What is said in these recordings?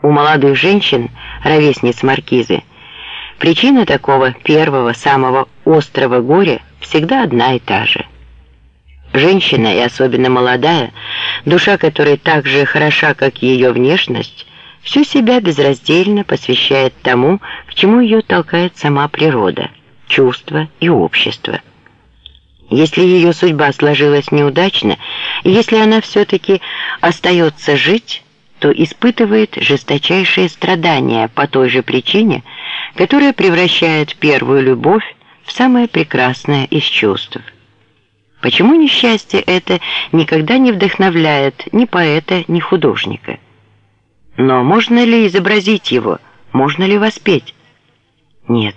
У молодых женщин, ровесниц маркизы, причина такого первого, самого острого горя всегда одна и та же. Женщина, и особенно молодая, душа которой так же хороша, как ее внешность, всю себя безраздельно посвящает тому, к чему ее толкает сама природа, чувство и общество. Если ее судьба сложилась неудачно, если она все-таки остается жить, то испытывает жесточайшие страдания по той же причине, которая превращает первую любовь в самое прекрасное из чувств. Почему несчастье это никогда не вдохновляет ни поэта, ни художника? Но можно ли изобразить его? Можно ли воспеть? Нет.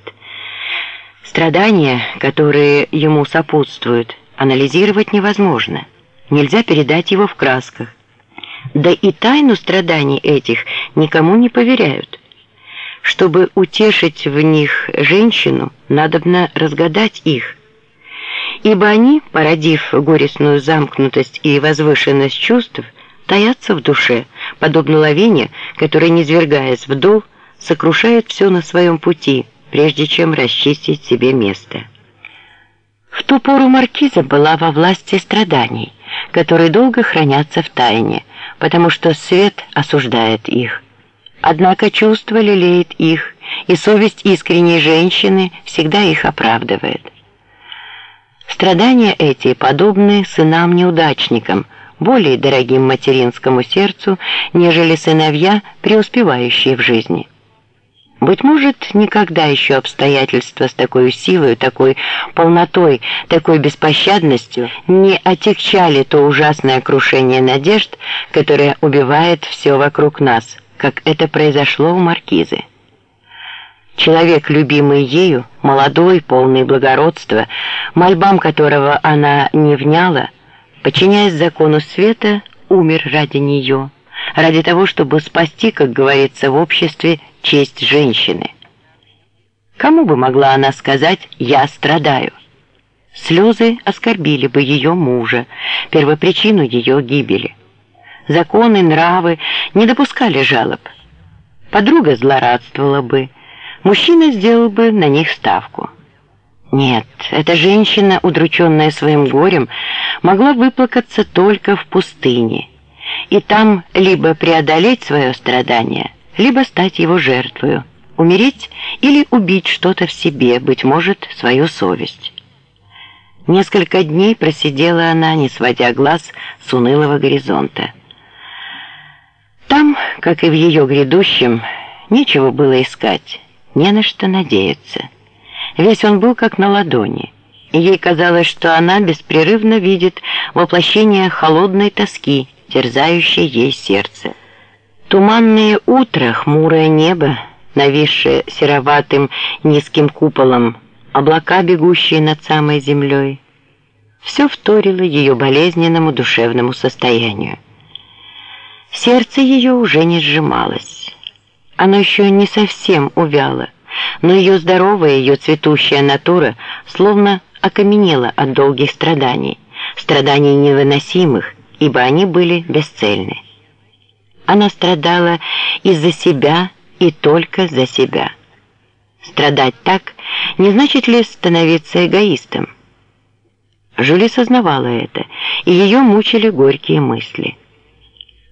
Страдания, которые ему сопутствуют, анализировать невозможно. Нельзя передать его в красках. Да и тайну страданий этих никому не поверяют. Чтобы утешить в них женщину, надобно разгадать их. Ибо они, породив горестную замкнутость и возвышенность чувств, таятся в душе, подобно лавине, которая, низвергаясь в дол, сокрушает все на своем пути, прежде чем расчистить себе место. В ту пору маркиза была во власти страданий, которые долго хранятся в тайне, потому что свет осуждает их. Однако чувство лелеет их, и совесть искренней женщины всегда их оправдывает. Страдания эти подобны сынам-неудачникам, более дорогим материнскому сердцу, нежели сыновья, преуспевающие в жизни. Быть может, никогда еще обстоятельства с такой силой, такой полнотой, такой беспощадностью не отягчали то ужасное крушение надежд, которое убивает все вокруг нас, как это произошло у маркизы. Человек, любимый ею, молодой, полный благородства, мольбам которого она не вняла, подчиняясь закону света, умер ради нее, ради того, чтобы спасти, как говорится в обществе, честь женщины. Кому бы могла она сказать «я страдаю»? Слезы оскорбили бы ее мужа, первопричину ее гибели. Законы, нравы не допускали жалоб. Подруга злорадствовала бы, мужчина сделал бы на них ставку. Нет, эта женщина, удрученная своим горем, могла выплакаться только в пустыне, и там либо преодолеть свое страдание – либо стать его жертвою, умереть или убить что-то в себе, быть может, свою совесть. Несколько дней просидела она, не сводя глаз с унылого горизонта. Там, как и в ее грядущем, нечего было искать, не на что надеяться. Весь он был как на ладони, и ей казалось, что она беспрерывно видит воплощение холодной тоски, терзающей ей сердце. Туманное утро, хмурое небо, нависшее сероватым низким куполом, облака, бегущие над самой землей. Все вторило ее болезненному душевному состоянию. Сердце ее уже не сжималось. Оно еще не совсем увяло, но ее здоровая, ее цветущая натура словно окаменела от долгих страданий, страданий невыносимых, ибо они были бесцельны. Она страдала из-за себя и только за себя. Страдать так не значит ли становиться эгоистом? Жюли сознавала это, и ее мучили горькие мысли.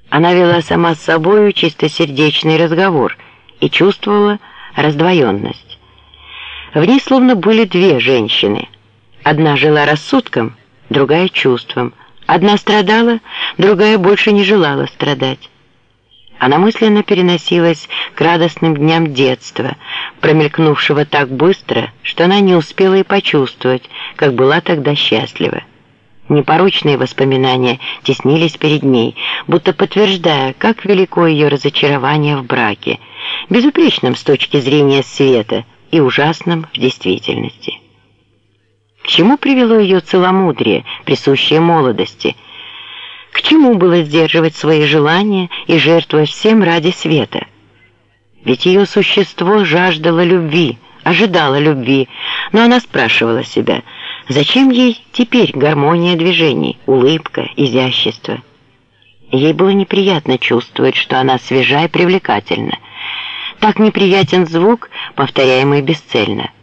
Она вела сама с собою чистосердечный разговор и чувствовала раздвоенность. В ней словно были две женщины. Одна жила рассудком, другая чувством. Одна страдала, другая больше не желала страдать. Она мысленно переносилась к радостным дням детства, промелькнувшего так быстро, что она не успела и почувствовать, как была тогда счастлива. Непорочные воспоминания теснились перед ней, будто подтверждая, как велико ее разочарование в браке, безупречном с точки зрения света и ужасном в действительности. К чему привело ее целомудрие, присущее молодости – к чему было сдерживать свои желания и жертвовать всем ради света? Ведь ее существо жаждало любви, ожидало любви, но она спрашивала себя, зачем ей теперь гармония движений, улыбка, изящество? Ей было неприятно чувствовать, что она свежа и привлекательна. Так неприятен звук, повторяемый бесцельно –